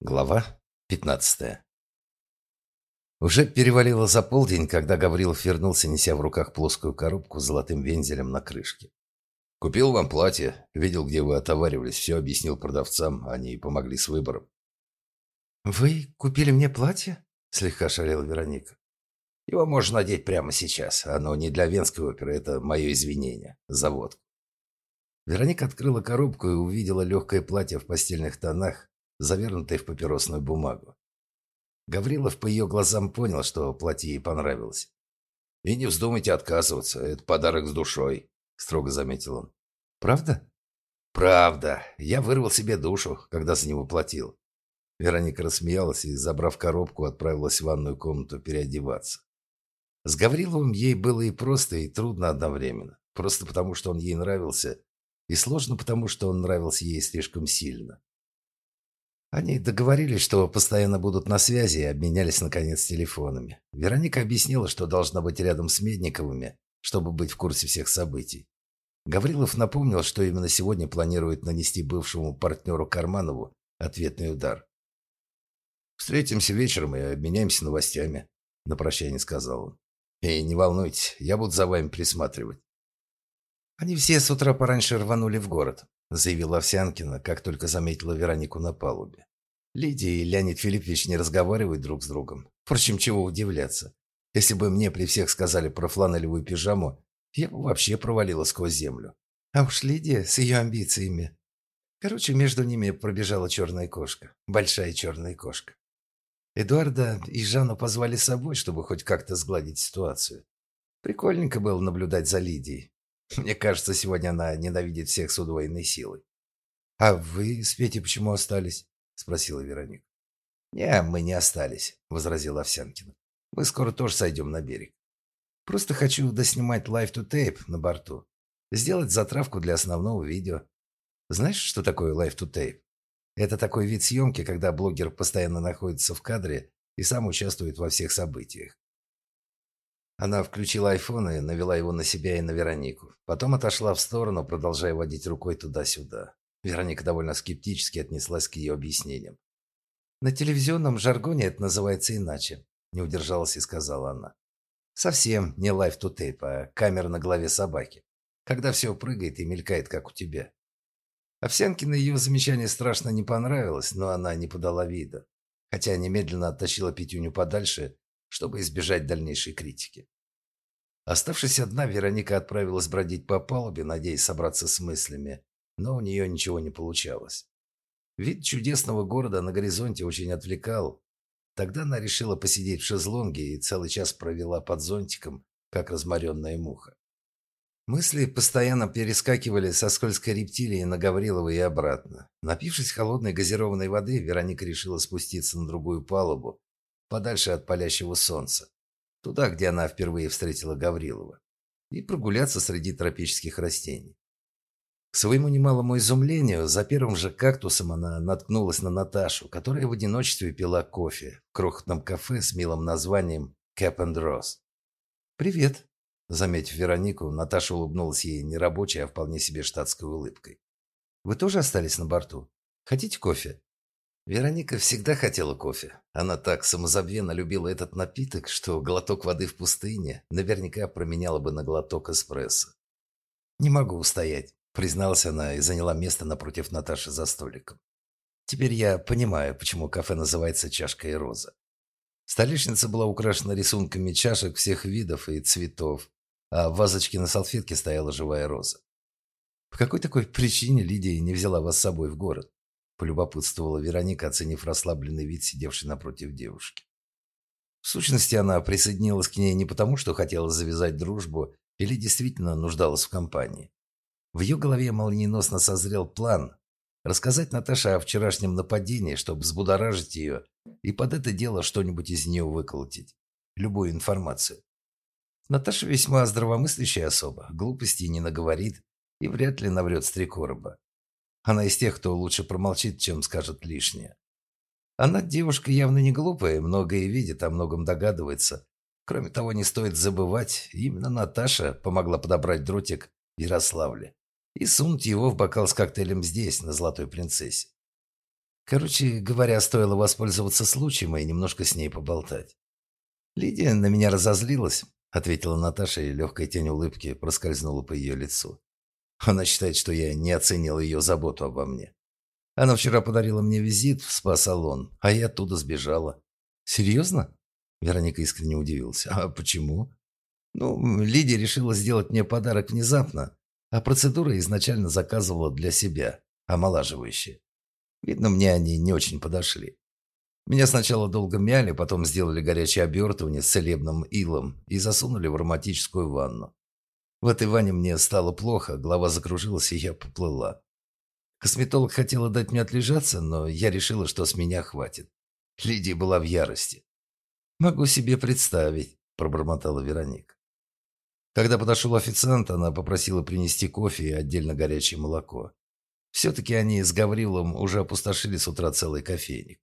Глава 15 Уже перевалило за полдень, когда Гаврилов вернулся, неся в руках плоскую коробку с золотым вензелем на крышке. «Купил вам платье, видел, где вы отоваривались, все объяснил продавцам, они помогли с выбором». «Вы купили мне платье?» – слегка шалела Вероника. «Его можно надеть прямо сейчас. Оно не для Венской оперы, это мое извинение. Завод». Вероника открыла коробку и увидела легкое платье в постельных тонах, завернутой в папиросную бумагу. Гаврилов по ее глазам понял, что платье ей понравилось. «И не вздумайте отказываться, это подарок с душой», — строго заметил он. «Правда?» «Правда. Я вырвал себе душу, когда за него платил». Вероника рассмеялась и, забрав коробку, отправилась в ванную комнату переодеваться. С Гавриловым ей было и просто, и трудно одновременно. Просто потому, что он ей нравился, и сложно потому, что он нравился ей слишком сильно. Они договорились, что постоянно будут на связи и обменялись, наконец, телефонами. Вероника объяснила, что должна быть рядом с Медниковыми, чтобы быть в курсе всех событий. Гаврилов напомнил, что именно сегодня планирует нанести бывшему партнеру Карманову ответный удар. «Встретимся вечером и обменяемся новостями», – на прощание сказал он. «И не волнуйтесь, я буду за вами присматривать». Они все с утра пораньше рванули в город заявила Овсянкина, как только заметила Веронику на палубе. Лидия и Леонид Филиппович не разговаривают друг с другом. Впрочем, чего удивляться. Если бы мне при всех сказали про фланелевую пижаму, я бы вообще провалила сквозь землю. А уж Лидия с ее амбициями. Короче, между ними пробежала черная кошка. Большая черная кошка. Эдуарда и Жанну позвали с собой, чтобы хоть как-то сгладить ситуацию. Прикольненько было наблюдать за Лидией. Мне кажется, сегодня она ненавидит всех с удвоенной силой. «А вы с Петей почему остались?» – спросила Вероника. «Не, мы не остались», – возразил Овсянкин. «Мы скоро тоже сойдем на берег. Просто хочу доснимать Tape на борту. Сделать затравку для основного видео. Знаешь, что такое Tape? Это такой вид съемки, когда блогер постоянно находится в кадре и сам участвует во всех событиях. Она включила айфон и навела его на себя и на Веронику. Потом отошла в сторону, продолжая водить рукой туда-сюда. Вероника довольно скептически отнеслась к ее объяснениям. «На телевизионном жаргоне это называется иначе», – не удержалась и сказала она. «Совсем не лайф to tape, а камера на голове собаки, когда все прыгает и мелькает, как у тебя». Овсянкина ее замечание страшно не понравилось, но она не подала вида, хотя немедленно оттащила Петюню подальше чтобы избежать дальнейшей критики. Оставшись одна, Вероника отправилась бродить по палубе, надеясь собраться с мыслями, но у нее ничего не получалось. Вид чудесного города на горизонте очень отвлекал. Тогда она решила посидеть в шезлонге и целый час провела под зонтиком, как разморенная муха. Мысли постоянно перескакивали со скользкой рептилии на Гаврилова и обратно. Напившись холодной газированной воды, Вероника решила спуститься на другую палубу, подальше от палящего солнца, туда, где она впервые встретила Гаврилова, и прогуляться среди тропических растений. К своему немалому изумлению, за первым же кактусом она наткнулась на Наташу, которая в одиночестве пила кофе в крохотном кафе с милым названием «Cap and Rose». «Привет», — заметив Веронику, Наташа улыбнулась ей не рабочей, а вполне себе штатской улыбкой. «Вы тоже остались на борту? Хотите кофе?» Вероника всегда хотела кофе. Она так самозабвенно любила этот напиток, что глоток воды в пустыне наверняка променяла бы на глоток эспрессо. «Не могу устоять», — призналась она и заняла место напротив Наташи за столиком. «Теперь я понимаю, почему кафе называется «Чашка и роза». Столешница была украшена рисунками чашек всех видов и цветов, а в вазочке на салфетке стояла живая роза. По какой такой причине Лидия не взяла вас с собой в город? Полюбопытствовала Вероника, оценив расслабленный вид сидевшей напротив девушки. В сущности, она присоединилась к ней не потому, что хотела завязать дружбу или действительно нуждалась в компании. В ее голове молниеносно созрел план рассказать Наташе о вчерашнем нападении, чтобы взбудоражить ее и под это дело что-нибудь из нее выколотить. Любую информацию. Наташа весьма здравомыслящая особа, глупостей не наговорит и вряд ли наврет с три короба. Она из тех, кто лучше промолчит, чем скажет лишнее. Она девушка явно не глупая, многое видит, о многом догадывается. Кроме того, не стоит забывать, именно Наташа помогла подобрать дротик Ярославле и сунуть его в бокал с коктейлем здесь, на Золотой Принцессе. Короче говоря, стоило воспользоваться случаем и немножко с ней поболтать. Лидия на меня разозлилась, ответила Наташа, и легкая тень улыбки проскользнула по ее лицу. Она считает, что я не оценил ее заботу обо мне. Она вчера подарила мне визит в спа-салон, а я оттуда сбежала. Серьезно? Вероника искренне удивилась. А почему? Ну, Лидия решила сделать мне подарок внезапно, а процедура изначально заказывала для себя, омолаживающие. Видно, мне они не очень подошли. Меня сначала долго мяли, потом сделали горячее обертывание с целебным илом и засунули в ароматическую ванну. В этой ванне мне стало плохо, голова закружилась, и я поплыла. Косметолог хотела дать мне отлежаться, но я решила, что с меня хватит. Лидия была в ярости. «Могу себе представить», – пробормотала Вероника. Когда подошел официант, она попросила принести кофе и отдельно горячее молоко. Все-таки они с Гаврилом уже опустошили с утра целый кофейник.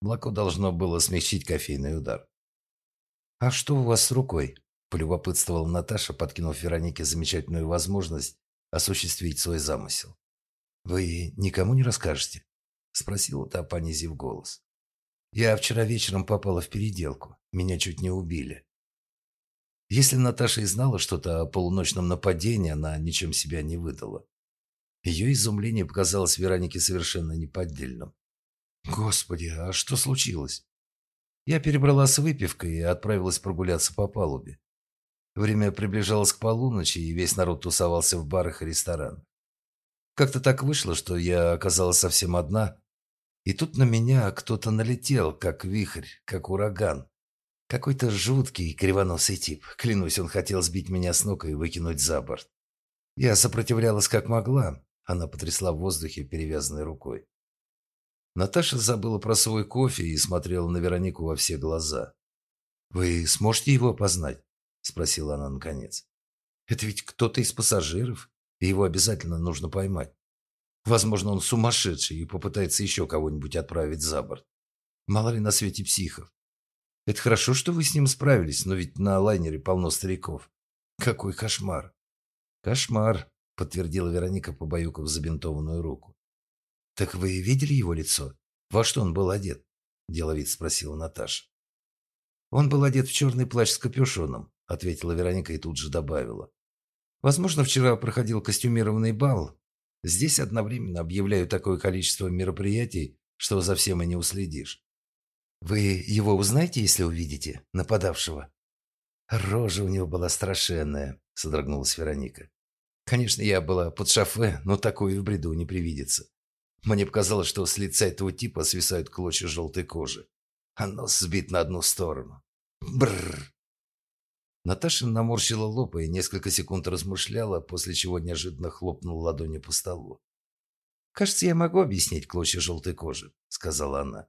Молоко должно было смягчить кофейный удар. «А что у вас с рукой?» – полюбопытствовала Наташа, подкинув Веронике замечательную возможность осуществить свой замысел. «Вы никому не расскажете?» – спросила та, понизив голос. «Я вчера вечером попала в переделку. Меня чуть не убили. Если Наташа и знала что-то о полуночном нападении, она ничем себя не выдала. Ее изумление показалось Веронике совершенно неподдельным. «Господи, а что случилось?» Я перебрала с выпивкой и отправилась прогуляться по палубе. Время приближалось к полуночи, и весь народ тусовался в барах и ресторанах. Как-то так вышло, что я оказалась совсем одна, и тут на меня кто-то налетел, как вихрь, как ураган. Какой-то жуткий кривоносый тип. Клянусь, он хотел сбить меня с ног и выкинуть за борт. Я сопротивлялась как могла. Она потрясла в воздухе перевязанной рукой. Наташа забыла про свой кофе и смотрела на Веронику во все глаза. «Вы сможете его опознать?» – спросила она наконец. «Это ведь кто-то из пассажиров, и его обязательно нужно поймать. Возможно, он сумасшедший и попытается еще кого-нибудь отправить за борт. Мало ли на свете психов. Это хорошо, что вы с ним справились, но ведь на лайнере полно стариков. Какой кошмар. Кошмар, подтвердила Вероника, побаюкав забинтованную руку. Так вы видели его лицо? Во что он был одет? Деловит спросила Наташа. Он был одет в черный плащ с капюшоном, ответила Вероника и тут же добавила. Возможно, вчера проходил костюмированный бал. Здесь одновременно объявляют такое количество мероприятий, что за всем и не уследишь. Вы его узнаете, если увидите, нападавшего? Рожа у него была страшенная, содрогнулась Вероника. Конечно, я была под шофе, но такое в бреду не привидится. Мне показалось, что с лица этого типа свисают клочья желтой кожи, а нос сбит на одну сторону. Бррр. Наташа наморщила лоб и несколько секунд размышляла, после чего неожиданно хлопнула ладонью по столу. «Кажется, я могу объяснить клочья желтой кожи», — сказала она.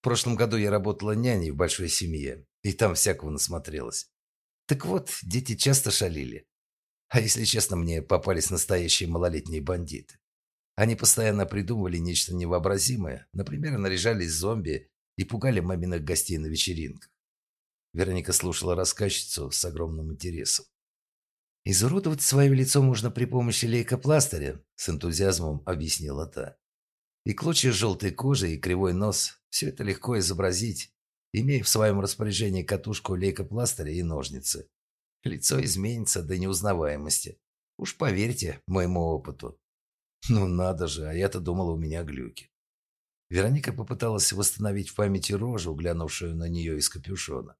В прошлом году я работала няней в большой семье, и там всякого насмотрелась. Так вот, дети часто шалили. А если честно, мне попались настоящие малолетние бандиты. Они постоянно придумывали нечто невообразимое. Например, наряжались зомби и пугали маминых гостей на вечеринках. Вероника слушала рассказчицу с огромным интересом. «Изуродовать свое лицо можно при помощи лейкопластыря», – с энтузиазмом объяснила та. И клочья желтой кожи, и кривой нос – все это легко изобразить, имея в своем распоряжении катушку лейкопластыря и ножницы. Лицо изменится до неузнаваемости. Уж поверьте моему опыту. Ну надо же, а я-то думала, у меня глюки. Вероника попыталась восстановить в памяти рожу, глянувшую на нее из капюшона.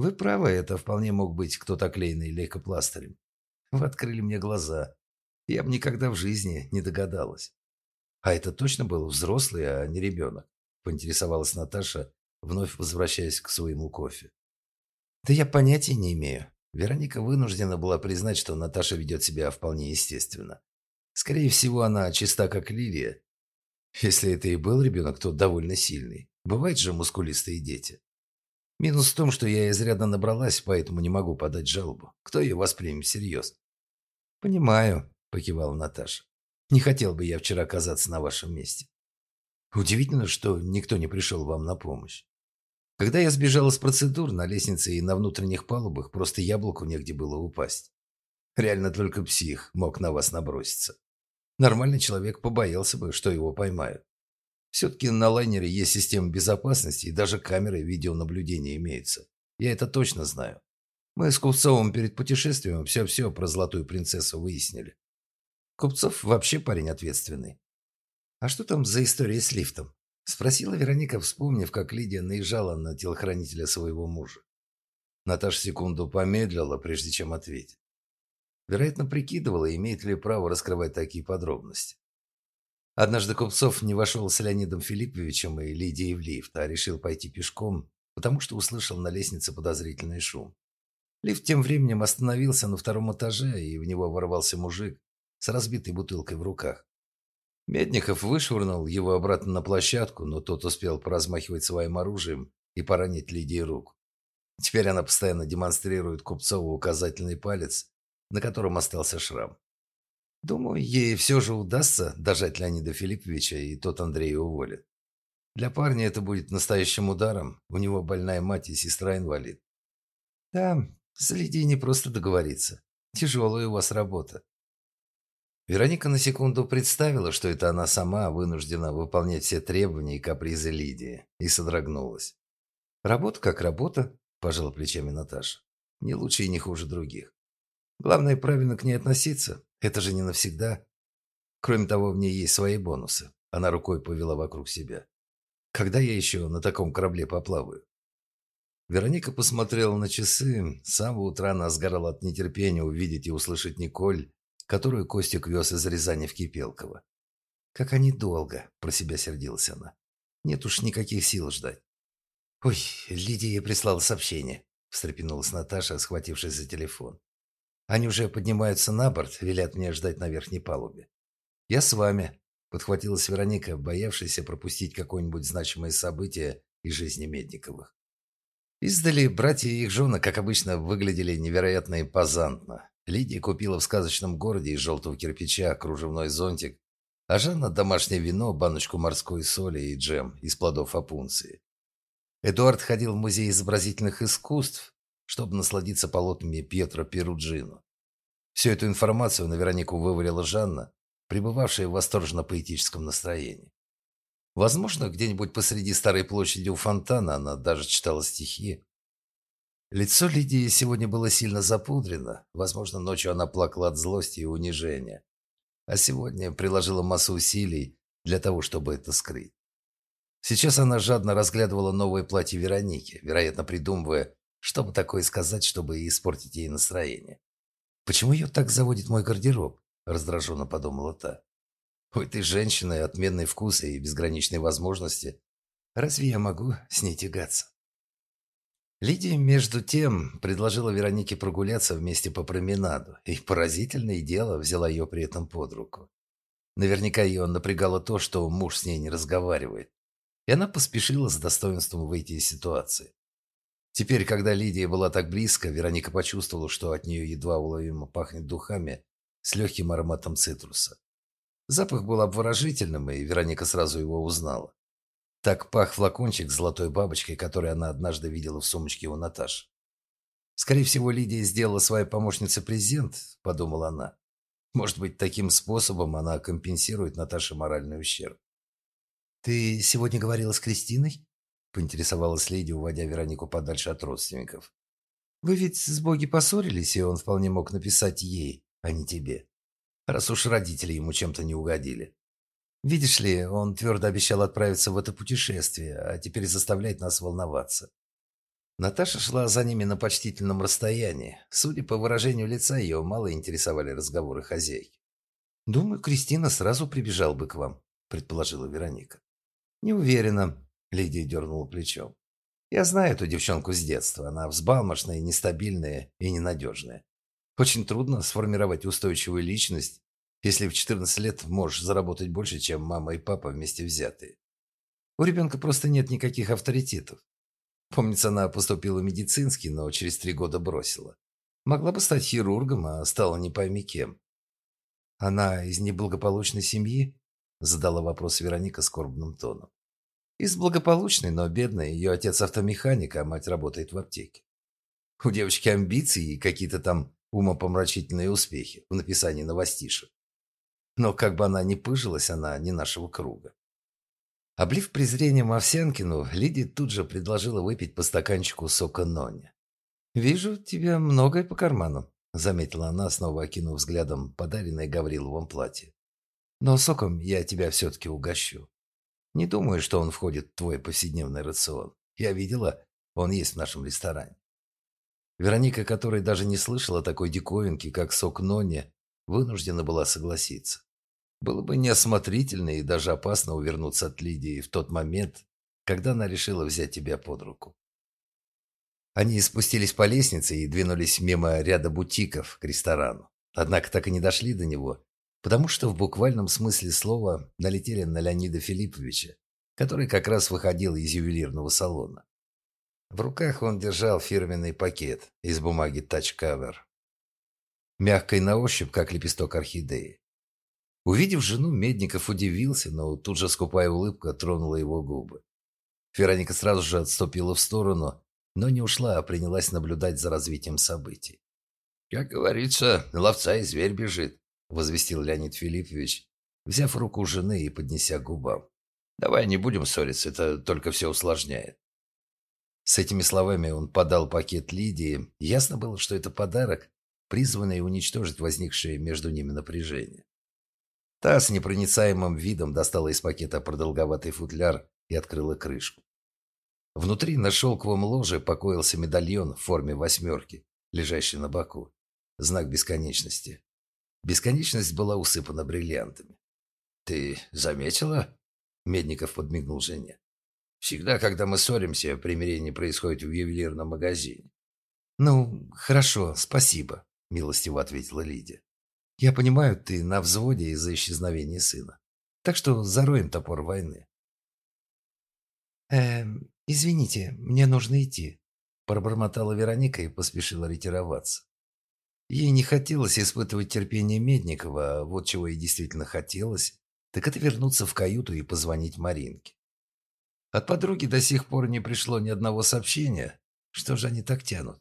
Вы правы, это вполне мог быть кто-то оклеенный лейкопластырем. Вы открыли мне глаза. Я бы никогда в жизни не догадалась. А это точно был взрослый, а не ребенок? Поинтересовалась Наташа, вновь возвращаясь к своему кофе. Да я понятия не имею. Вероника вынуждена была признать, что Наташа ведет себя вполне естественно. Скорее всего, она чиста, как лилия. Если это и был ребенок, то довольно сильный. Бывают же мускулистые дети. Минус в том, что я изрядно набралась, поэтому не могу подать жалобу. Кто ее воспримет всерьез? «Понимаю», – покивала Наташа. Не хотел бы я вчера оказаться на вашем месте. Удивительно, что никто не пришел вам на помощь. Когда я сбежал с процедур на лестнице и на внутренних палубах, просто яблоку негде было упасть. Реально только псих мог на вас наброситься. Нормальный человек побоялся бы, что его поймают. Все-таки на лайнере есть система безопасности и даже камеры видеонаблюдения имеются. Я это точно знаю. Мы с Купцовым перед путешествием все-все про золотую принцессу выяснили. Купцов вообще парень ответственный. А что там за история с лифтом? Спросила Вероника, вспомнив, как Лидия наезжала на телохранителя своего мужа. Наташа секунду помедлила, прежде чем ответить. Вероятно, прикидывала, имеет ли право раскрывать такие подробности. Однажды Купцов не вошел с Леонидом Филипповичем и Лидией в лифт, а решил пойти пешком, потому что услышал на лестнице подозрительный шум. Лифт тем временем остановился на втором этаже, и в него ворвался мужик с разбитой бутылкой в руках. Медников вышвырнул его обратно на площадку, но тот успел поразмахивать своим оружием и поранить Лидии руку. Теперь она постоянно демонстрирует Купцову указательный палец, на котором остался шрам. Думаю, ей все же удастся дожать Леонида Филипповича, и тот Андрея уволит. Для парня это будет настоящим ударом. У него больная мать и сестра-инвалид. Да, с Лидией просто договориться. Тяжелая у вас работа. Вероника на секунду представила, что это она сама вынуждена выполнять все требования и капризы Лидии, и содрогнулась. «Работа как работа», – пожала плечами Наташа. «Не лучше и не хуже других. Главное, правильно к ней относиться. Это же не навсегда. Кроме того, в ней есть свои бонусы. Она рукой повела вокруг себя. Когда я еще на таком корабле поплаваю? Вероника посмотрела на часы. С самого утра она сгорала от нетерпения увидеть и услышать Николь, которую Костик вез из Рязани в Кипелково. «Как они долго!» – про себя сердилась она. «Нет уж никаких сил ждать». «Ой, Лидия прислала сообщение», – встрепенулась Наташа, схватившись за телефон. Они уже поднимаются на борт, велят мне ждать на верхней палубе. Я с вами, подхватилась Вероника, боявшаяся пропустить какое-нибудь значимое событие из жизни Медниковых. Издали братья и их жены, как обычно, выглядели невероятно импозантно. Лидия купила в сказочном городе из желтого кирпича кружевной зонтик, а Жанна – домашнее вино, баночку морской соли и джем из плодов опунции. Эдуард ходил в музей изобразительных искусств, чтобы насладиться полотнами Пьетро Перуджино. Всю эту информацию на Веронику вывалила Жанна, пребывавшая в восторженно-поэтическом настроении. Возможно, где-нибудь посреди старой площади у фонтана она даже читала стихи. Лицо Лидии сегодня было сильно запудрено. Возможно, ночью она плакала от злости и унижения. А сегодня приложила массу усилий для того, чтобы это скрыть. Сейчас она жадно разглядывала новое платье Вероники, вероятно, придумывая, что бы такое сказать, чтобы испортить ей настроение. «Почему ее так заводит мой гардероб?» – раздраженно подумала та. «У этой женщины отменный вкус и безграничные возможности. Разве я могу с ней тягаться?» Лидия, между тем, предложила Веронике прогуляться вместе по променаду, и поразительное дело взяла ее при этом под руку. Наверняка ее напрягало то, что муж с ней не разговаривает, и она поспешила с достоинством выйти из ситуации. Теперь, когда Лидия была так близко, Вероника почувствовала, что от нее едва уловимо пахнет духами с легким ароматом цитруса. Запах был обворожительным, и Вероника сразу его узнала. Так пах флакончик с золотой бабочкой, который она однажды видела в сумочке у Наташи. «Скорее всего, Лидия сделала своей помощнице презент», – подумала она. «Может быть, таким способом она компенсирует Наташе моральный ущерб». «Ты сегодня говорила с Кристиной?» Поинтересовалась леди, уводя Веронику подальше от родственников. «Вы ведь с Боги поссорились, и он вполне мог написать ей, а не тебе. Раз уж родители ему чем-то не угодили. Видишь ли, он твердо обещал отправиться в это путешествие, а теперь заставляет нас волноваться». Наташа шла за ними на почтительном расстоянии. Судя по выражению лица, ее мало интересовали разговоры хозяйки. «Думаю, Кристина сразу прибежал бы к вам», – предположила Вероника. «Не уверена. Лидия дернула плечом. «Я знаю эту девчонку с детства. Она взбалмошная, нестабильная и ненадежная. Очень трудно сформировать устойчивую личность, если в 14 лет можешь заработать больше, чем мама и папа вместе взятые. У ребенка просто нет никаких авторитетов. Помнится, она поступила в медицинский, но через три года бросила. Могла бы стать хирургом, а стала не пойми кем. Она из неблагополучной семьи? Задала вопрос Вероника скорбным тоном. Из благополучной, но бедной, ее отец автомеханик, а мать работает в аптеке. У девочки амбиции и какие-то там умопомрачительные успехи в написании новостишек. Но как бы она ни пыжилась, она не нашего круга. Облив презрением Овсянкину, Лидия тут же предложила выпить по стаканчику сока Нони. «Вижу, тебе многое по карману», — заметила она, снова окинув взглядом подаренное Гавриловым платье. «Но соком я тебя все-таки угощу. Не думаю, что он входит в твой повседневный рацион. Я видела, он есть в нашем ресторане». Вероника, которая даже не слышала такой диковинки, как сок Нони, вынуждена была согласиться. Было бы неосмотрительно и даже опасно увернуться от Лидии в тот момент, когда она решила взять тебя под руку. Они спустились по лестнице и двинулись мимо ряда бутиков к ресторану. Однако так и не дошли до него, потому что в буквальном смысле слова налетели на Леонида Филипповича, который как раз выходил из ювелирного салона. В руках он держал фирменный пакет из бумаги Cover, мягкой на ощупь, как лепесток орхидеи. Увидев жену, Медников удивился, но тут же скупая улыбка тронула его губы. Вероника сразу же отступила в сторону, но не ушла, а принялась наблюдать за развитием событий. «Как говорится, ловца и зверь бежит», — возвестил Леонид Филиппович, взяв руку жены и поднеся губам. «Давай не будем ссориться, это только все усложняет». С этими словами он подал пакет Лидии. Ясно было, что это подарок, призванный уничтожить возникшее между ними напряжение. Та с непроницаемым видом достала из пакета продолговатый футляр и открыла крышку. Внутри на шелковом ложе покоился медальон в форме восьмерки, лежащий на боку. Знак бесконечности. Бесконечность была усыпана бриллиантами. «Ты заметила?» Медников подмигнул жене. «Всегда, когда мы ссоримся, примирение происходит в ювелирном магазине». «Ну, хорошо, спасибо», — милостиво ответила Лидия. Я понимаю, ты на взводе из-за исчезновения сына. Так что зароем топор войны. Эм, извините, мне нужно идти. Пробормотала Вероника и поспешила ретироваться. Ей не хотелось испытывать терпение Медникова, вот чего ей действительно хотелось, так это вернуться в каюту и позвонить Маринке. От подруги до сих пор не пришло ни одного сообщения. Что же они так тянут?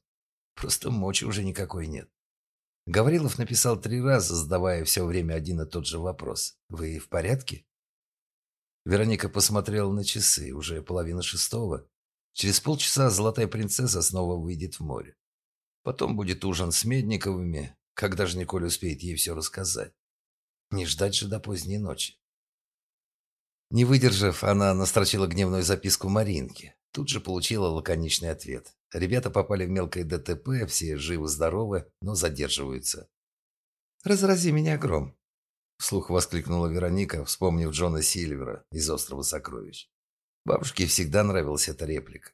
Просто мочи уже никакой нет. Гаврилов написал три раза, задавая все время один и тот же вопрос. «Вы в порядке?» Вероника посмотрела на часы, уже половина шестого. Через полчаса золотая принцесса снова выйдет в море. Потом будет ужин с Медниковыми, когда же Николь успеет ей все рассказать. Не ждать же до поздней ночи. Не выдержав, она настрочила гневную записку Маринке. Тут же получила лаконичный ответ. Ребята попали в мелкое ДТП, все живы-здоровы, но задерживаются. «Разрази меня гром!» Вслух воскликнула Вероника, вспомнив Джона Сильвера из «Острова сокровищ». Бабушке всегда нравилась эта реплика.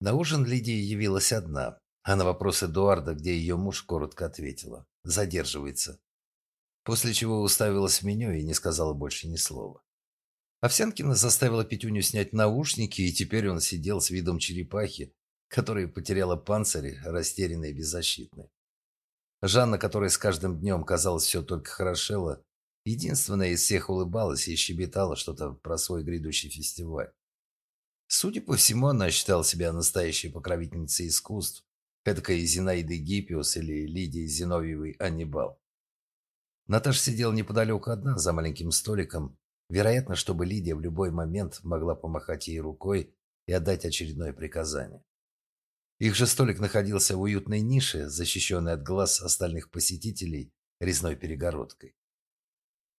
На ужин Лидия явилась одна, а на вопрос Эдуарда, где ее муж, коротко ответила. «Задерживается». После чего уставилась в меню и не сказала больше ни слова. Овсянкина заставила Петюню снять наушники, и теперь он сидел с видом черепахи, которая потеряла панцирь, растерянная и беззащитная. Жанна, которая с каждым днем казалось все только хорошела, единственная из всех улыбалась и щебетала что-то про свой грядущий фестиваль. Судя по всему, она считала себя настоящей покровительницей искусств, эдакой Зинаидой Гиппиус или Лидией Зиновьевой Аннибал. Наташа сидела неподалеку одна, за маленьким столиком, Вероятно, чтобы Лидия в любой момент могла помахать ей рукой и отдать очередное приказание. Их же столик находился в уютной нише, защищенной от глаз остальных посетителей резной перегородкой.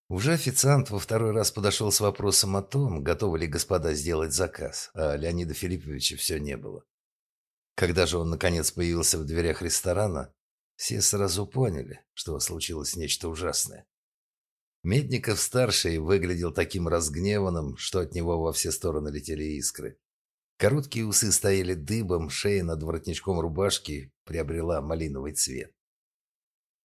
Уже официант во второй раз подошел с вопросом о том, готовы ли господа сделать заказ, а Леонида Филипповича все не было. Когда же он наконец появился в дверях ресторана, все сразу поняли, что случилось нечто ужасное. Медников-старший выглядел таким разгневанным, что от него во все стороны летели искры. Короткие усы стояли дыбом, шея над воротничком рубашки приобрела малиновый цвет.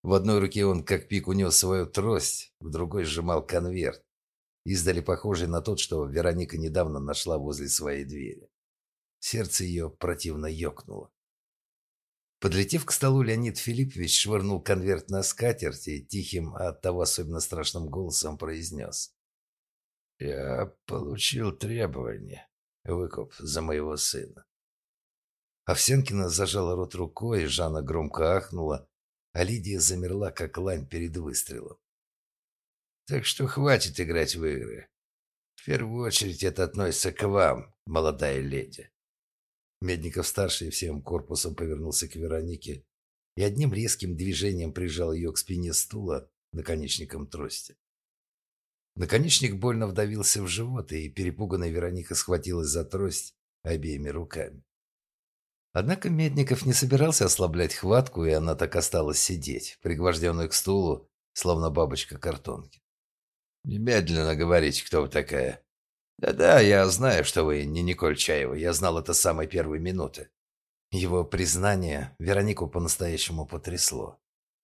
В одной руке он как пик унес свою трость, в другой сжимал конверт, издали похожий на тот, что Вероника недавно нашла возле своей двери. Сердце ее противно ёкнуло. Подлетев к столу, Леонид Филиппович швырнул конверт на скатерть и тихим, а оттого особенно страшным голосом произнес. «Я получил требование. Выкуп за моего сына». Овсянкина зажала рот рукой, Жанна громко ахнула, а Лидия замерла, как лань перед выстрелом. «Так что хватит играть в игры. В первую очередь это относится к вам, молодая леди. Медников-старший всем корпусом повернулся к Веронике и одним резким движением прижал ее к спине стула наконечником трости. Наконечник больно вдавился в живот, и перепуганная Вероника схватилась за трость обеими руками. Однако Медников не собирался ослаблять хватку, и она так осталась сидеть, пригвожденная к стулу, словно бабочка картонки. «Немедленно говорите, кто вы такая». «Да-да, я знаю, что вы не Николь Чаева. Я знал это с самой первой минуты». Его признание Веронику по-настоящему потрясло.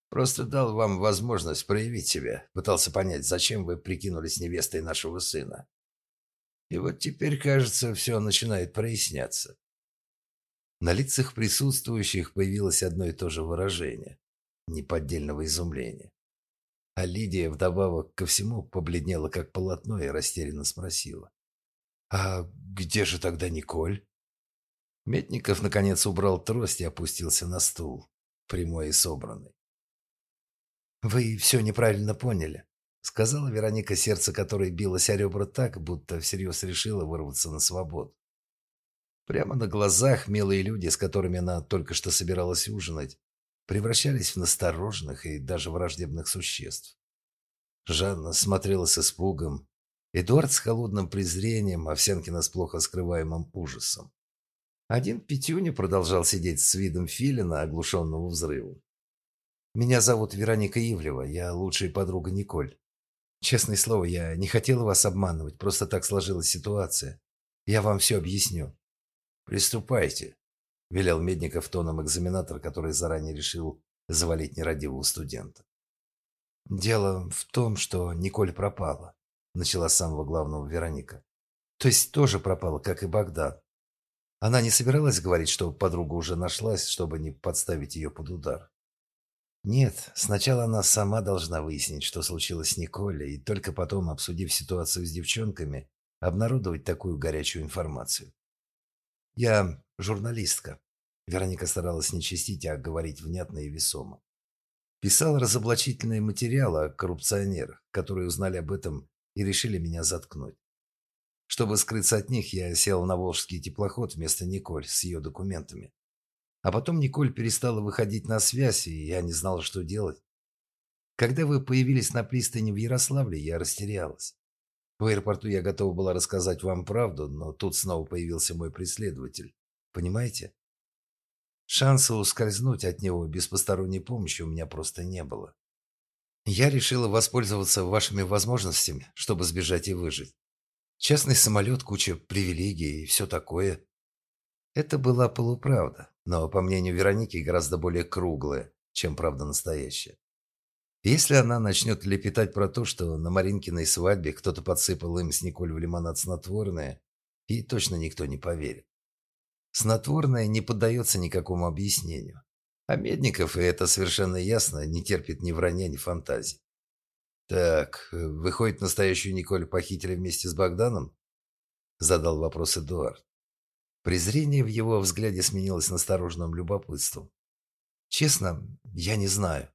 Просто дал вам возможность проявить себя. Пытался понять, зачем вы прикинулись невестой нашего сына. И вот теперь, кажется, все начинает проясняться. На лицах присутствующих появилось одно и то же выражение – неподдельного изумления. А Лидия вдобавок ко всему побледнела как полотно и растерянно спросила. «А где же тогда Николь?» Метников, наконец, убрал трость и опустился на стул, прямой и собранный. «Вы все неправильно поняли», — сказала Вероника, сердце которой билось о ребра так, будто всерьез решила вырваться на свободу. Прямо на глазах милые люди, с которыми она только что собиралась ужинать, превращались в настороженных и даже враждебных существ. Жанна смотрела с испугом, Эдуард с холодным презрением, Овсянкина с плохо скрываемым ужасом. Один Петюня продолжал сидеть с видом филина, оглушенного взрывом. «Меня зовут Вероника Ивлева, я лучшая подруга Николь. Честное слово, я не хотела вас обманывать, просто так сложилась ситуация. Я вам все объясню. «Приступайте», – велел Медников тоном экзаменатор, который заранее решил завалить нерадивого студента. «Дело в том, что Николь пропала», – начала с самого главного Вероника. «То есть тоже пропала, как и Богдан. Она не собиралась говорить, что подруга уже нашлась, чтобы не подставить ее под удар. Нет, сначала она сама должна выяснить, что случилось с Николей, и только потом, обсудив ситуацию с девчонками, обнародовать такую горячую информацию. Я журналистка. Вероника старалась не чистить, а говорить внятно и весомо. Писала разоблачительные материалы о коррупционерах, которые узнали об этом и решили меня заткнуть. Чтобы скрыться от них, я сел на волжский теплоход вместо Николь с ее документами. А потом Николь перестала выходить на связь, и я не знал, что делать. Когда вы появились на пристани в Ярославле, я растерялась. В аэропорту я готова была рассказать вам правду, но тут снова появился мой преследователь. Понимаете? Шанса ускользнуть от него без посторонней помощи у меня просто не было. Я решила воспользоваться вашими возможностями, чтобы сбежать и выжить. Частный самолет, куча привилегий и все такое. Это была полуправда, но, по мнению Вероники, гораздо более круглая, чем правда настоящая. Если она начнет лепетать про то, что на Маринкиной свадьбе кто-то подсыпал им с Николь в лимонад снотворное, ей точно никто не поверит. Снотворное не поддается никакому объяснению. А Медников, и это совершенно ясно, не терпит ни вранья, ни фантазий. «Так, выходит, настоящую Николь похитили вместе с Богданом?» Задал вопрос Эдуард. Презрение в его взгляде сменилось настороженным любопытством. «Честно, я не знаю.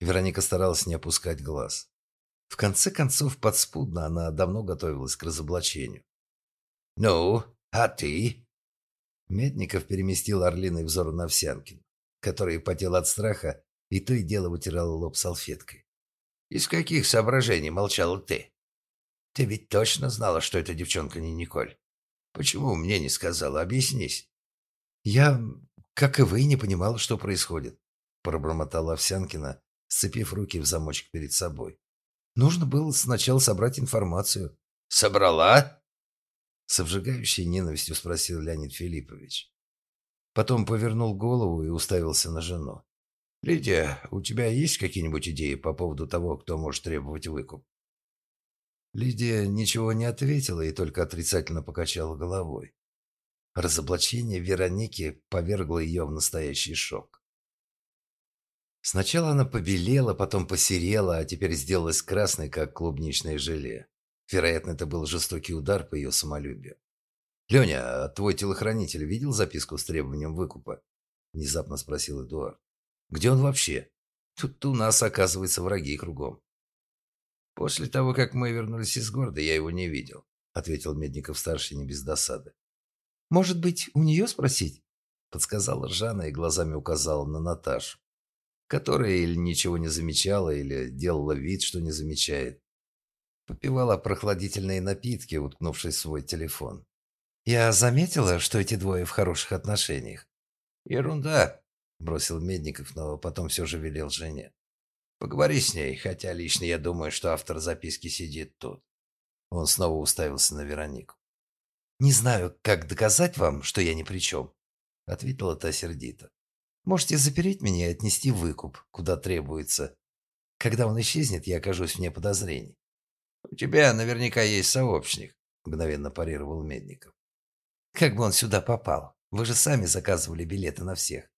Вероника старалась не опускать глаз. В конце концов, подспудно она давно готовилась к разоблачению. «Ну, а ты?» Медников переместил орлиный взор на Овсянкин, который потел от страха и то и дело вытирал лоб салфеткой. «Из каких соображений молчала ты? Ты ведь точно знала, что эта девчонка не Николь. Почему мне не сказала? Объяснись». «Я, как и вы, не понимала, что происходит», – пробормотала Овсянкина, сцепив руки в замочек перед собой. Нужно было сначала собрать информацию. «Собрала?» С обжигающей ненавистью спросил Леонид Филиппович. Потом повернул голову и уставился на жену. «Лидия, у тебя есть какие-нибудь идеи по поводу того, кто может требовать выкуп?» Лидия ничего не ответила и только отрицательно покачала головой. Разоблачение Вероники повергло ее в настоящий шок. Сначала она побелела, потом посерела, а теперь сделалась красной, как клубничное желе. Вероятно, это был жестокий удар по ее самолюбию. «Леня, а твой телохранитель видел записку с требованием выкупа?» Внезапно спросил Эдуард. «Где он вообще? Тут у нас, оказывается, враги кругом». После того, как мы вернулись из города, я его не видел. — ответил Медников-старший не без досады. «Может быть, у нее спросить?» — подсказала Жанна и глазами указала на Наташу, которая или ничего не замечала, или делала вид, что не замечает. Попивала прохладительные напитки, уткнувшись в свой телефон. «Я заметила, что эти двое в хороших отношениях». «Ерунда», — бросил Медников, но потом все же велел жене. «Поговори с ней, хотя лично я думаю, что автор записки сидит тут». Он снова уставился на Веронику. «Не знаю, как доказать вам, что я ни при чем», — ответила та сердито. «Можете запереть меня и отнести выкуп, куда требуется. Когда он исчезнет, я окажусь вне подозрений». «У тебя наверняка есть сообщник», — мгновенно парировал Медников. «Как бы он сюда попал? Вы же сами заказывали билеты на всех».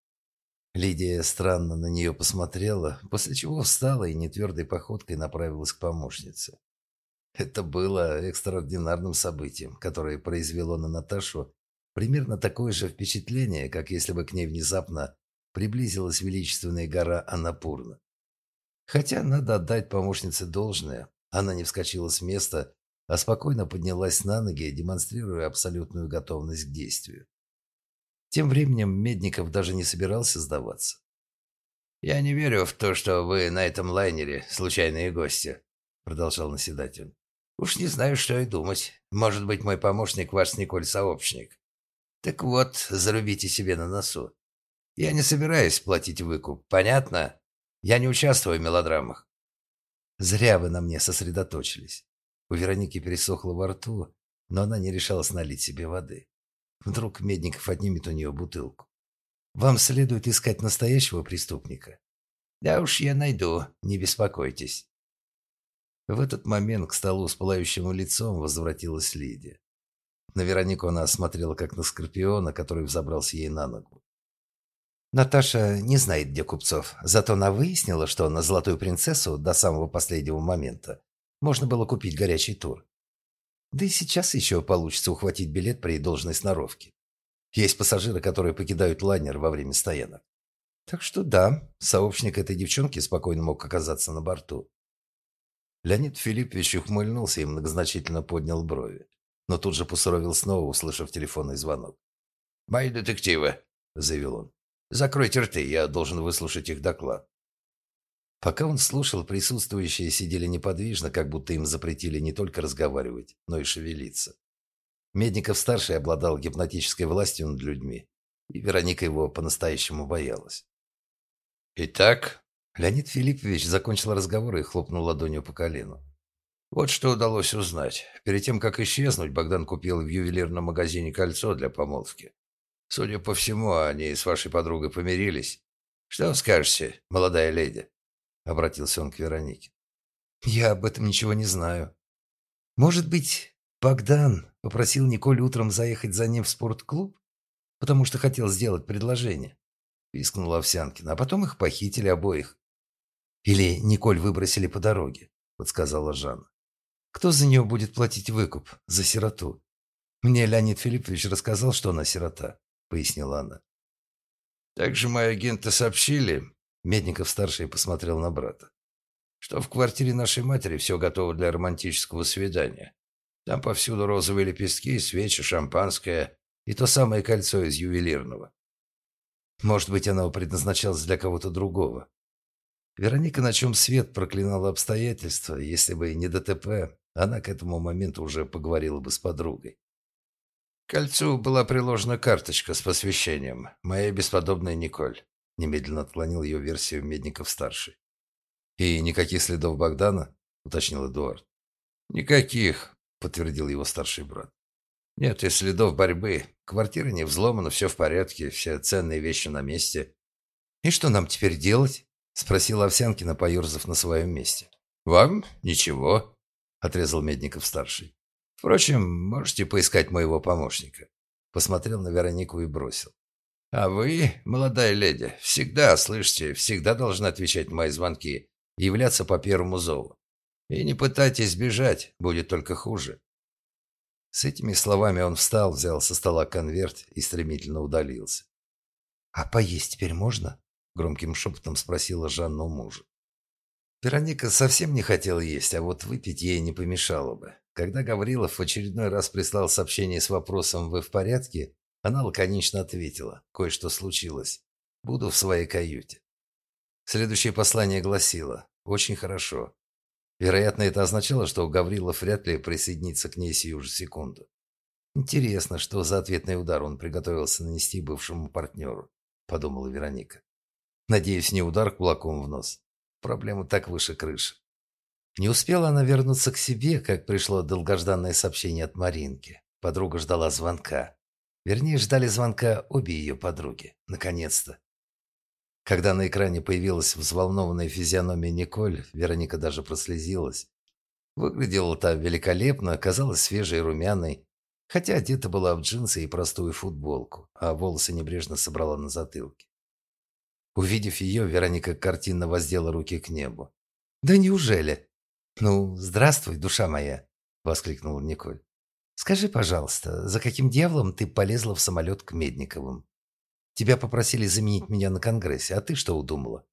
Лидия странно на нее посмотрела, после чего встала и нетвердой походкой направилась к помощнице. Это было экстраординарным событием, которое произвело на Наташу примерно такое же впечатление, как если бы к ней внезапно приблизилась величественная гора Анапурна. Хотя надо отдать помощнице должное, она не вскочила с места, а спокойно поднялась на ноги, демонстрируя абсолютную готовность к действию. Тем временем Медников даже не собирался сдаваться. «Я не верю в то, что вы на этом лайнере случайные гости», — продолжал наседатель. Уж не знаю, что и думать. Может быть, мой помощник ваш Николь сообщник. Так вот, зарубите себе на носу. Я не собираюсь платить выкуп, понятно? Я не участвую в мелодрамах. Зря вы на мне сосредоточились. У Вероники пересохло во рту, но она не решалась налить себе воды. Вдруг Медников отнимет у нее бутылку. Вам следует искать настоящего преступника. Да уж я найду, не беспокойтесь. В этот момент к столу с пылающим лицом возвратилась Лидия. На Веронику она смотрела, как на скорпиона, который взобрался ей на ногу. Наташа не знает, где Купцов, зато она выяснила, что на «Золотую принцессу» до самого последнего момента можно было купить горячий тур. Да и сейчас еще получится ухватить билет при должной сноровке. Есть пассажиры, которые покидают лайнер во время стоянок. Так что да, сообщник этой девчонки спокойно мог оказаться на борту. Леонид Филиппович ухмыльнулся и многозначительно поднял брови, но тут же посуровил снова, услышав телефонный звонок. «Мои детективы», — заявил он. «Закройте рты, я должен выслушать их доклад». Пока он слушал, присутствующие сидели неподвижно, как будто им запретили не только разговаривать, но и шевелиться. Медников-старший обладал гипнотической властью над людьми, и Вероника его по-настоящему боялась. «Итак», Леонид Филиппович закончил разговор и хлопнул ладонью по колену. Вот что удалось узнать. Перед тем, как исчезнуть, Богдан купил в ювелирном магазине кольцо для помолвки. Судя по всему, они с вашей подругой помирились. Что скажете, молодая леди? Обратился он к Веронике. Я об этом ничего не знаю. Может быть, Богдан попросил Николь утром заехать за ним в спортклуб, потому что хотел сделать предложение? Пискнула Овсянкина, а потом их похитили обоих. Или Николь выбросили по дороге, подсказала Жанна. Кто за нее будет платить выкуп? За сироту. Мне Леонид Филиппович рассказал, что она сирота, пояснила она. Также мои агенты сообщили, Медников-старший посмотрел на брата, что в квартире нашей матери все готово для романтического свидания. Там повсюду розовые лепестки, свечи, шампанское и то самое кольцо из ювелирного. Может быть, оно предназначалось для кого-то другого, Вероника, на чем свет проклинала обстоятельства, если бы не ДТП, она к этому моменту уже поговорила бы с подругой. К кольцу была приложена карточка с посвящением. Моя бесподобная Николь. Немедленно отклонил ее версию Медников-старший. «И никаких следов Богдана?» – уточнил Эдуард. «Никаких», – подтвердил его старший брат. «Нет и следов борьбы. Квартира не взломана, все в порядке, все ценные вещи на месте». «И что нам теперь делать?» — спросил Овсянкина, поерзав на своем месте. «Вам ничего», — отрезал Медников-старший. «Впрочем, можете поискать моего помощника». Посмотрел на Веронику и бросил. «А вы, молодая леди, всегда, слышите, всегда должны отвечать на мои звонки и являться по первому зову. И не пытайтесь бежать, будет только хуже». С этими словами он встал, взял со стола конверт и стремительно удалился. «А поесть теперь можно?» Громким шепотом спросила Жанна у мужа. Вероника совсем не хотела есть, а вот выпить ей не помешало бы. Когда Гаврилов в очередной раз прислал сообщение с вопросом «Вы в порядке?», она лаконично ответила «Кое-что случилось. Буду в своей каюте». Следующее послание гласило «Очень хорошо». Вероятно, это означало, что Гаврилов вряд ли присоединится к ней сию же секунду. Интересно, что за ответный удар он приготовился нанести бывшему партнеру, подумала Вероника. Надеюсь, не удар кулаком в нос. Проблема так выше крыши. Не успела она вернуться к себе, как пришло долгожданное сообщение от Маринки. Подруга ждала звонка. Вернее, ждали звонка обе ее подруги. Наконец-то. Когда на экране появилась взволнованная физиономия Николь, Вероника даже прослезилась. Выглядела та великолепно, казалась свежей и румяной, хотя одета была в джинсы и простую футболку, а волосы небрежно собрала на затылке. Увидев ее, Вероника картинно воздела руки к небу. «Да неужели?» «Ну, здравствуй, душа моя!» — воскликнула Николь. «Скажи, пожалуйста, за каким дьяволом ты полезла в самолет к Медниковым?» Тебя попросили заменить меня на Конгрессе, а ты что удумала?»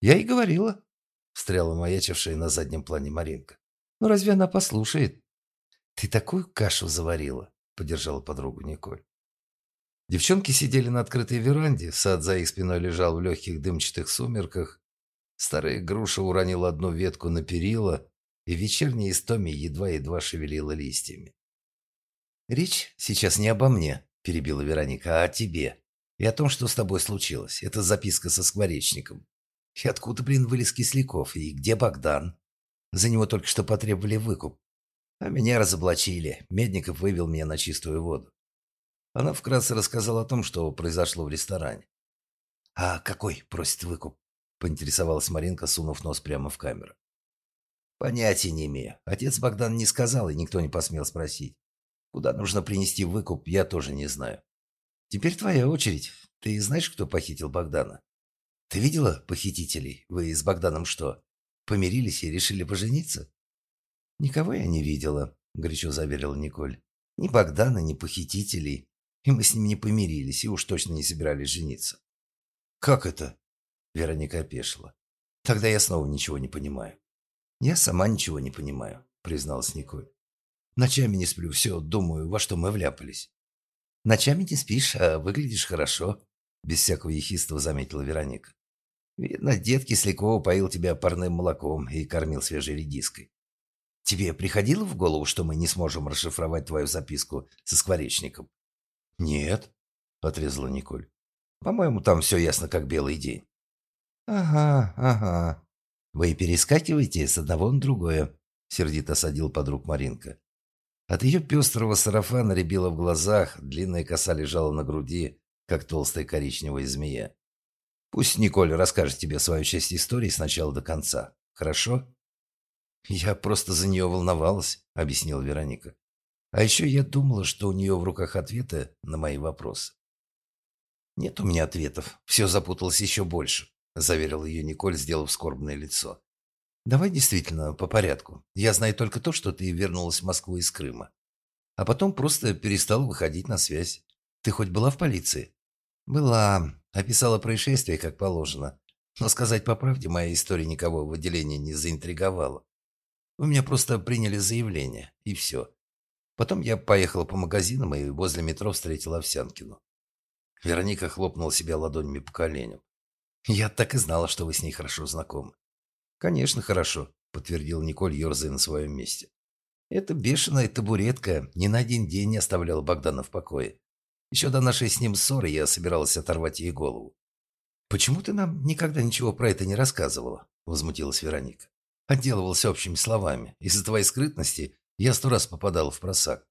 «Я и говорила», — встряла маячившая на заднем плане Маринка. «Ну разве она послушает?» «Ты такую кашу заварила», — поддержала подругу Николь. Девчонки сидели на открытой веранде, сад за их спиной лежал в легких дымчатых сумерках. Старая груша уронила одну ветку на перила, и вечерняя истоми едва-едва шевелила листьями. «Речь сейчас не обо мне», — перебила Вероника, — «а о тебе и о том, что с тобой случилось. Это записка со скворечником. И откуда, блин, вылез Кисляков? И где Богдан? За него только что потребовали выкуп. А меня разоблачили. Медников вывел меня на чистую воду. Она вкратце рассказала о том, что произошло в ресторане. «А какой?» – просит выкуп. Поинтересовалась Маринка, сунув нос прямо в камеру. «Понятия не имею. Отец Богдан не сказал, и никто не посмел спросить. Куда нужно принести выкуп, я тоже не знаю. Теперь твоя очередь. Ты знаешь, кто похитил Богдана? Ты видела похитителей? Вы с Богданом что, помирились и решили пожениться? Никого я не видела, горячо заверила Николь. Ни Богдана, ни похитителей. И мы с ним не помирились, и уж точно не собирались жениться. Как это? Вероника опешила. Тогда я снова ничего не понимаю. Я сама ничего не понимаю, призналась Николь. Ночами не сплю, все думаю, во что мы вляпались. Ночами не спишь, а выглядишь хорошо», – без всякого ехидства заметила Вероника. «Видно, дед Кислякова поил тебя парным молоком и кормил свежей редиской. Тебе приходило в голову, что мы не сможем расшифровать твою записку со скворечником?» «Нет», – отрезала Николь. «По-моему, там все ясно, как белый день». «Ага, ага. Вы перескакиваете с одного на другое», – сердито осадил подруг Маринка. От ее пестрого сарафана рябило в глазах, длинная коса лежала на груди, как толстая коричневая змея. Пусть Николь расскажет тебе свою часть истории с начала до конца. Хорошо? Я просто за нее волновалась, объяснила Вероника. А еще я думала, что у нее в руках ответы на мои вопросы. Нет у меня ответов. Все запуталось еще больше, заверила ее Николь, сделав скорбное лицо. Давай действительно по порядку. Я знаю только то, что ты вернулась в Москву из Крыма. А потом просто перестала выходить на связь. Ты хоть была в полиции? Была. Описала происшествие, как положено. Но сказать по правде, моя история никого в отделении не заинтриговала. У меня просто приняли заявление, и все. Потом я поехала по магазинам и возле метро встретила Овсянкину. Вероника хлопнула себя ладонями по коленям. Я так и знала, что вы с ней хорошо знакомы. «Конечно, хорошо», — подтвердил Николь, ерзая на своем месте. «Эта бешеная табуретка ни на один день не оставляла Богдана в покое. Еще до нашей с ним ссоры я собиралась оторвать ей голову». «Почему ты нам никогда ничего про это не рассказывала?» — возмутилась Вероника. «Отделывался общими словами. Из-за твоей скрытности я сто раз попадала в просак».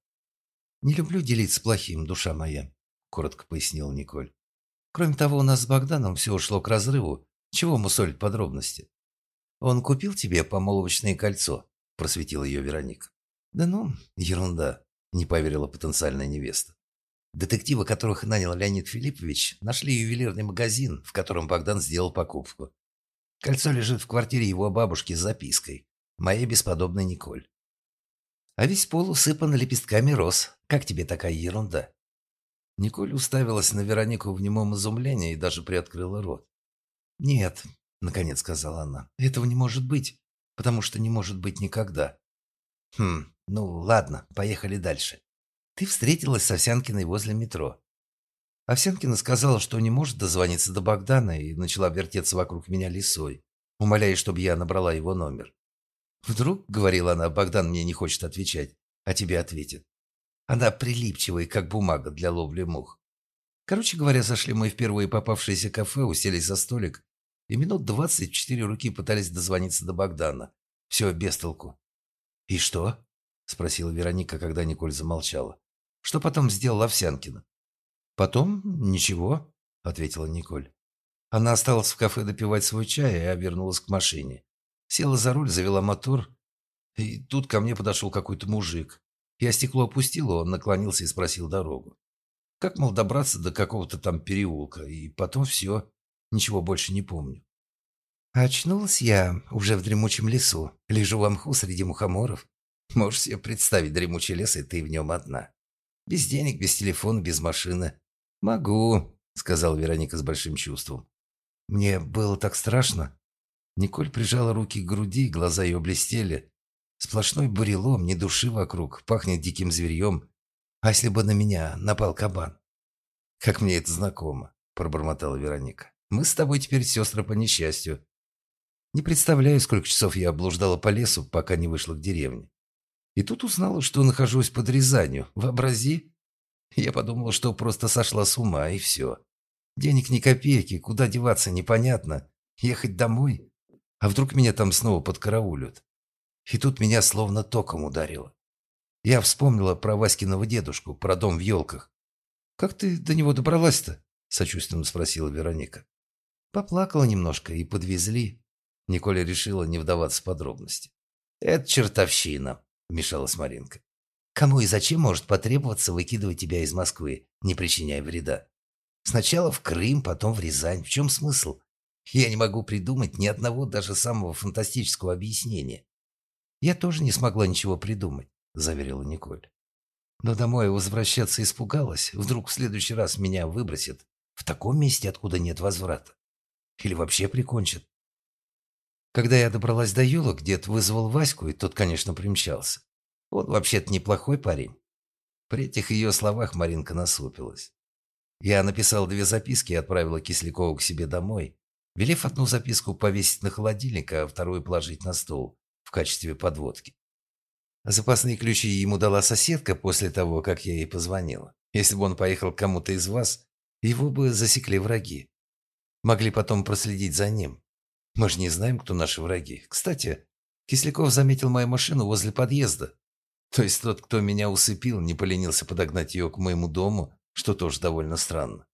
«Не люблю делиться плохим, душа моя», — коротко пояснил Николь. «Кроме того, у нас с Богданом все ушло к разрыву. Чего мусолить подробности? «Он купил тебе помолвочное кольцо?» – просветила ее Вероника. «Да ну, ерунда», – не поверила потенциальная невеста. Детективы, которых нанял Леонид Филиппович, нашли ювелирный магазин, в котором Богдан сделал покупку. Кольцо лежит в квартире его бабушки с запиской. Моей бесподобной Николь. А весь пол усыпан лепестками роз. Как тебе такая ерунда? Николь уставилась на Веронику в немом изумлении и даже приоткрыла рот. Нет, — наконец сказала она. «Этого не может быть, потому что не может быть никогда». «Хм, ну ладно, поехали дальше. Ты встретилась с Овсянкиной возле метро. Овсянкина сказала, что не может дозвониться до Богдана и начала вертеться вокруг меня лисой, умоляя, чтобы я набрала его номер. «Вдруг, — говорила она, — Богдан мне не хочет отвечать, а тебе ответит. Она прилипчивая, как бумага для ловли мух. Короче говоря, зашли мы в первое попавшееся кафе, уселись за столик, и минут двадцать четыре руки пытались дозвониться до Богдана. Все без толку. «И что?» — спросила Вероника, когда Николь замолчала. «Что потом сделала Овсянкина?» «Потом ничего», — ответила Николь. Она осталась в кафе допивать свой чай, и обернулась к машине. Села за руль, завела мотор, и тут ко мне подошел какой-то мужик. Я стекло опустил, он наклонился и спросил дорогу. Как, мол, добраться до какого-то там переулка, и потом все, ничего больше не помню. очнулась я уже в дремучем лесу, лежу в мху среди мухоморов. Можешь себе представить дремучий лес, и ты в нем одна. Без денег, без телефона, без машины. «Могу», — сказала Вероника с большим чувством. «Мне было так страшно». Николь прижала руки к груди, глаза ее блестели. Сплошной бурелом, ни души вокруг, пахнет диким зверьем. А если бы на меня напал кабан? «Как мне это знакомо», — пробормотала Вероника. «Мы с тобой теперь сестры по несчастью». Не представляю, сколько часов я облуждала по лесу, пока не вышла к деревне. И тут узнала, что нахожусь под Рязанью. Вообрази, я подумал, что просто сошла с ума, и все. Денег ни копейки, куда деваться непонятно. Ехать домой? А вдруг меня там снова подкараулят? И тут меня словно током ударило. Я вспомнила про Васькиного дедушку, про дом в елках. «Как ты до него добралась-то?» – сочувственно спросила Вероника. Поплакала немножко и подвезли. Николя решила не вдаваться в подробности. «Это чертовщина», – вмешалась Маринка. Кому и зачем может потребоваться выкидывать тебя из Москвы, не причиняя вреда? Сначала в Крым, потом в Рязань. В чем смысл? Я не могу придумать ни одного даже самого фантастического объяснения. Я тоже не смогла ничего придумать, заверила Николь. Но домой возвращаться испугалась. Вдруг в следующий раз меня выбросят в таком месте, откуда нет возврата. Или вообще прикончат. Когда я добралась до елок, дед вызвал Ваську, и тот, конечно, примчался. Он вообще-то неплохой парень. При этих ее словах Маринка насупилась. Я написал две записки и отправила Кислякову к себе домой, велев одну записку повесить на холодильник, а вторую положить на стол в качестве подводки. Запасные ключи ему дала соседка после того, как я ей позвонила. Если бы он поехал к кому-то из вас, его бы засекли враги. Могли потом проследить за ним. Мы же не знаем, кто наши враги. Кстати, Кисляков заметил мою машину возле подъезда. То есть тот, кто меня усыпил, не поленился подогнать ее к моему дому, что тоже довольно странно.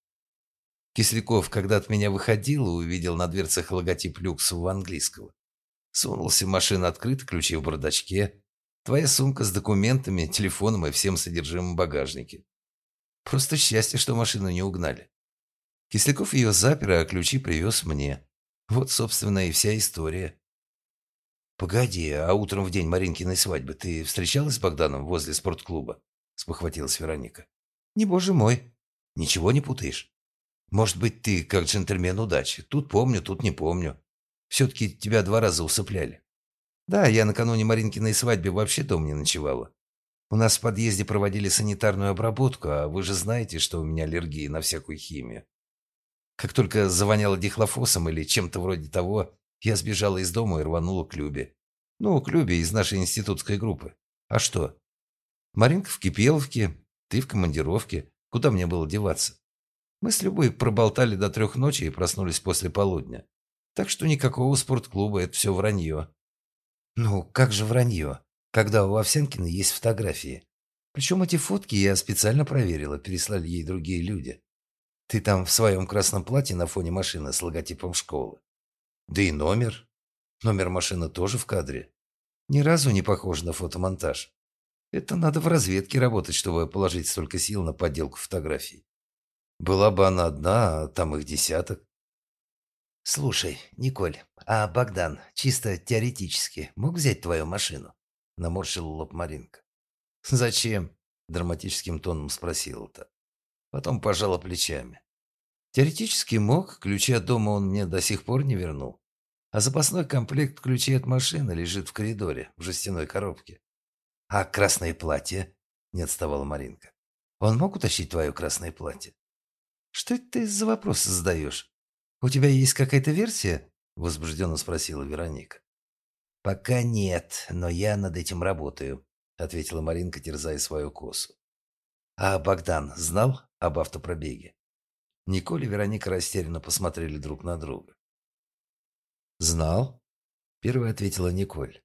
Кисляков, когда от меня выходил, увидел на дверцах логотип люксового английского. Сунулся в машину открыто, ключи в бардачке. Твоя сумка с документами, телефоном и всем содержимым багажнике. Просто счастье, что машину не угнали. Кисляков ее запер, а ключи привез мне. Вот, собственно, и вся история. «Погоди, а утром в день Маринкиной свадьбы ты встречалась с Богданом возле спортклуба?» – спохватилась Вероника. «Не боже мой. Ничего не путаешь? Может быть, ты как джентльмен удачи. Тут помню, тут не помню. Все-таки тебя два раза усыпляли. Да, я накануне Маринкиной свадьбы вообще дом не ночевала. У нас в подъезде проводили санитарную обработку, а вы же знаете, что у меня аллергия на всякую химию. Как только завоняло дихлофосом или чем-то вроде того, я сбежала из дома и рванула к Любе. Ну, к Любе из нашей институтской группы. А что? Маринка в Кипеловке, ты в командировке. Куда мне было деваться? Мы с Любой проболтали до трех ночи и проснулись после полудня. Так что никакого спортклуба, это все вранье. Ну, как же вранье, когда у Овсянкина есть фотографии? Причем эти фотки я специально проверила, переслали ей другие люди. Ты там в своем красном платье на фоне машины с логотипом школы. Да и номер. Номер машины тоже в кадре. Ни разу не похож на фотомонтаж. Это надо в разведке работать, чтобы положить столько сил на подделку фотографий. Была бы она одна, а там их десяток. «Слушай, Николь, а Богдан чисто теоретически мог взять твою машину?» Наморщил лоб Маринка. «Зачем?» – драматическим тоном спросил-то. Потом пожала плечами. Теоретически мог, ключи от дома он мне до сих пор не вернул. а запасной комплект ключей от машины лежит в коридоре, в жестяной коробке. «А красное платье?» – не отставала Маринка. «Он мог утащить твое красное платье?» «Что это ты за вопросы задаешь? У тебя есть какая-то версия?» – возбужденно спросила Вероника. «Пока нет, но я над этим работаю», – ответила Маринка, терзая свою косу. «А Богдан знал об автопробеге?» Николь и Вероника растерянно посмотрели друг на друга. «Знал?» – первая ответила Николь.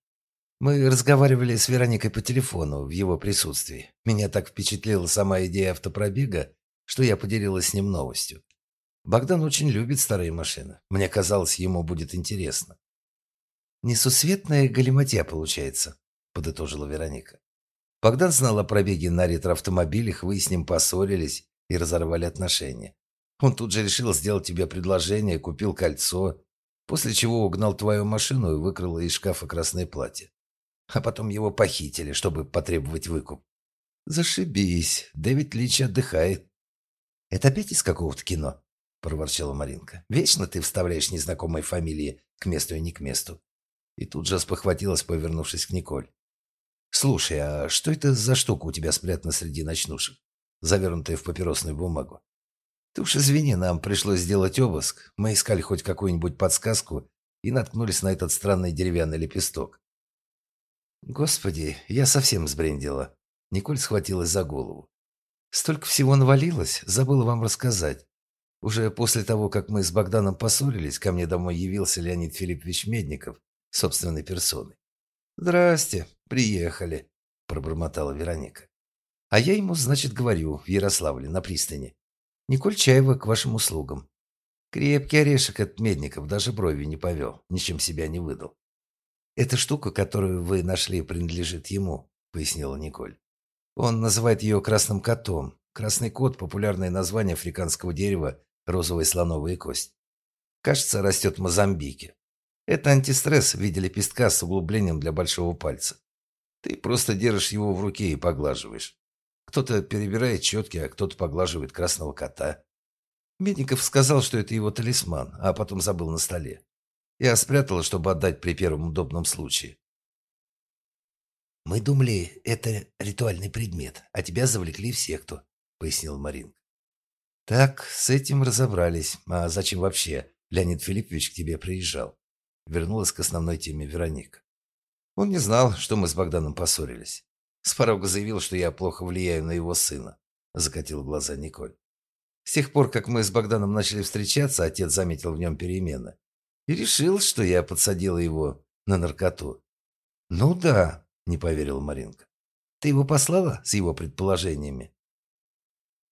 «Мы разговаривали с Вероникой по телефону в его присутствии. Меня так впечатлила сама идея автопробега, что я поделилась с ним новостью. Богдан очень любит старые машины. Мне казалось, ему будет интересно». «Несусветная галиматья получается», – подытожила Вероника. Богдан знал о пробеге на ретроавтомобилях, вы с ним поссорились и разорвали отношения. Он тут же решил сделать тебе предложение, купил кольцо, после чего угнал твою машину и выкрал из шкафа красное платье. А потом его похитили, чтобы потребовать выкуп. Зашибись, Дэвид Лич отдыхает. Это опять из какого-то кино? проворчала Маринка. Вечно ты вставляешь незнакомые фамилии к месту и не к месту. И тут же спохватилась, повернувшись к Николь. «Слушай, а что это за штука у тебя спрятана среди ночнушек, завернутая в папиросную бумагу? Ты уж извини, нам пришлось сделать обыск. Мы искали хоть какую-нибудь подсказку и наткнулись на этот странный деревянный лепесток. Господи, я совсем сбрендила. Николь схватилась за голову. Столько всего навалилось, забыла вам рассказать. Уже после того, как мы с Богданом поссорились, ко мне домой явился Леонид Филиппович Медников собственной персоной. «Здрасте, приехали», – пробормотала Вероника. А я ему, значит, говорю, в Ярославле, на пристани. Николь Чаева к вашим услугам. Крепкий орешек от Медников, даже брови не повел, ничем себя не выдал. «Эта штука, которую вы нашли, принадлежит ему», — пояснила Николь. «Он называет ее красным котом. Красный кот — популярное название африканского дерева, розовая слоновая кость. Кажется, растет в Мозамбике. Это антистресс в виде лепестка с углублением для большого пальца. Ты просто держишь его в руке и поглаживаешь. Кто-то перебирает четки, а кто-то поглаживает красного кота. Медников сказал, что это его талисман, а потом забыл на столе. Я спрятала, чтобы отдать при первом удобном случае. «Мы думали, это ритуальный предмет, а тебя завлекли в секту», — пояснил Марин. «Так, с этим разобрались. А зачем вообще Леонид Филиппович к тебе приезжал?» Вернулась к основной теме Вероника. Он не знал, что мы с Богданом поссорились. С порога заявил, что я плохо влияю на его сына. Закатил глаза Николь. С тех пор, как мы с Богданом начали встречаться, отец заметил в нем перемены. И решил, что я подсадила его на наркоту. «Ну да», — не поверила Маринка. «Ты его послала с его предположениями?»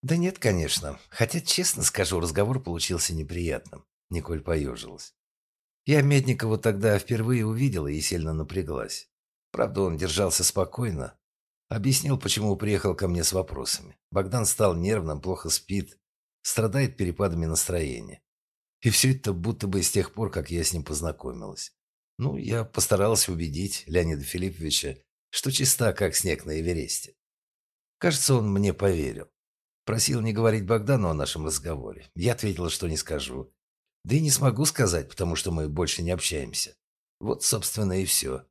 «Да нет, конечно. Хотя, честно скажу, разговор получился неприятным». Николь поежилась. Я Медникова тогда впервые увидела и сильно напряглась. Правда, он держался спокойно, Объяснил, почему приехал ко мне с вопросами. Богдан стал нервным, плохо спит, страдает перепадами настроения. И все это будто бы с тех пор, как я с ним познакомилась. Ну, я постаралась убедить Леонида Филипповича, что чиста, как снег на Эвересте. Кажется, он мне поверил. Просил не говорить Богдану о нашем разговоре. Я ответила, что не скажу. Да и не смогу сказать, потому что мы больше не общаемся. Вот, собственно, и все.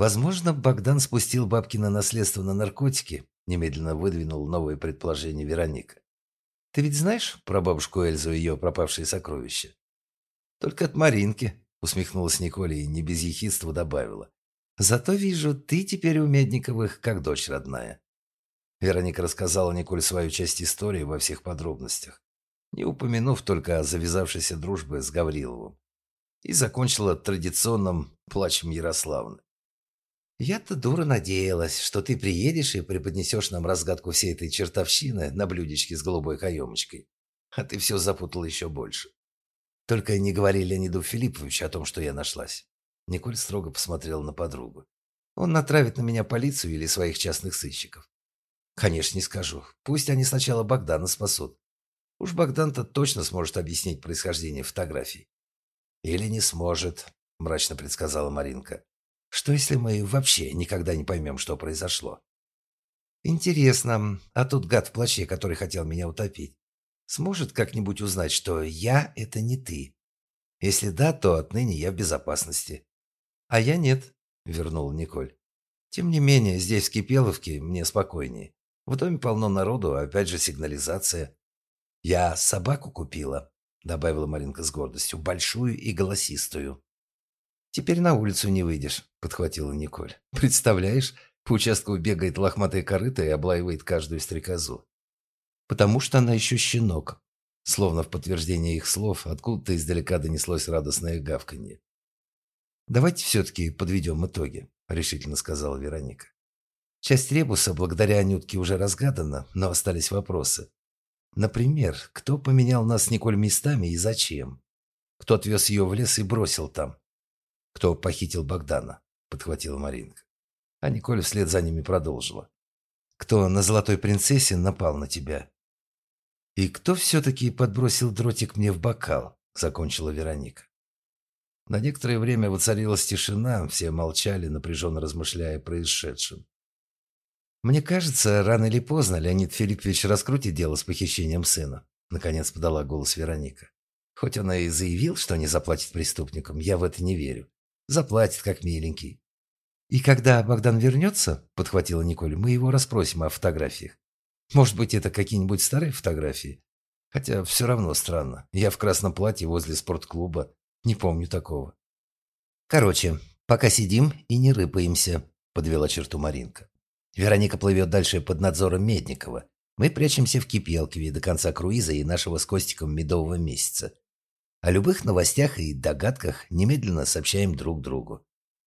Возможно, Богдан спустил бабки на наследство на наркотики, немедленно выдвинул новое предположение Вероника. Ты ведь знаешь про бабушку Эльзу и ее пропавшие сокровища? Только от Маринки, усмехнулась Николя и не без ехидства добавила. Зато вижу, ты теперь у Медниковых как дочь родная. Вероника рассказала Николь свою часть истории во всех подробностях, не упомянув только о завязавшейся дружбе с Гавриловым. И закончила традиционным плачем Ярославны. Я-то дура надеялась, что ты приедешь и преподнесешь нам разгадку всей этой чертовщины на блюдечке с голубой каемочкой. А ты все запутал еще больше. Только не говори Леониду Филипповичу о том, что я нашлась. Николь строго посмотрела на подругу. Он натравит на меня полицию или своих частных сыщиков. Конечно, не скажу. Пусть они сначала Богдана спасут. Уж Богдан-то точно сможет объяснить происхождение фотографий. Или не сможет, мрачно предсказала Маринка. Что если мы вообще никогда не поймем, что произошло? Интересно, а тот гад в плаще, который хотел меня утопить, сможет как-нибудь узнать, что я – это не ты? Если да, то отныне я в безопасности. А я нет, вернула Николь. Тем не менее, здесь, в Кипеловке, мне спокойнее. В доме полно народу, опять же сигнализация. Я собаку купила, добавила Маринка с гордостью, большую и голосистую. Теперь на улицу не выйдешь, подхватила Николь. Представляешь, по участку бегает лохматая корыта и облаивает каждую стрекозу. Потому что она еще щенок. Словно в подтверждение их слов, откуда-то издалека донеслось радостное гавканье. «Давайте все-таки подведем итоги», — решительно сказала Вероника. Часть ребуса благодаря Анютке уже разгадана, но остались вопросы. Например, кто поменял нас с Николь местами и зачем? Кто отвез ее в лес и бросил там? Кто похитил Богдана? Подхватила Маринка. А Николь вслед за ними продолжила. Кто на золотой принцессе напал на тебя? И кто все-таки подбросил дротик мне в бокал? Закончила Вероника. На некоторое время воцарилась тишина, все молчали, напряженно размышляя о происшедшем. «Мне кажется, рано или поздно Леонид Филиппович раскрутит дело с похищением сына», наконец подала голос Вероника. «Хоть он и заявил, что не заплатит преступникам, я в это не верю. Заплатит, как миленький». «И когда Богдан вернется, — подхватила Николь, — мы его расспросим о фотографиях. Может быть, это какие-нибудь старые фотографии? Хотя все равно странно. Я в красном платье возле спортклуба. Не помню такого». «Короче, пока сидим и не рыпаемся», — подвела черту Маринка. Вероника плывет дальше под надзором Медникова. Мы прячемся в Кипелкове до конца круиза и нашего с Костиком медового месяца. О любых новостях и догадках немедленно сообщаем друг другу.